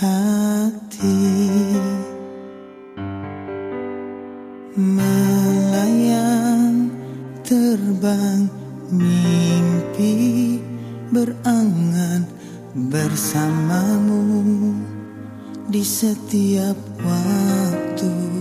hati melayang terbang mimpi berangan bersamamu di setiap waktu.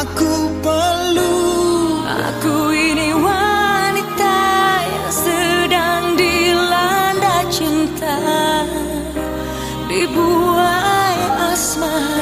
Aku perlu. Aku ini wanita yang sedang dilanda cinta Dibuai asmara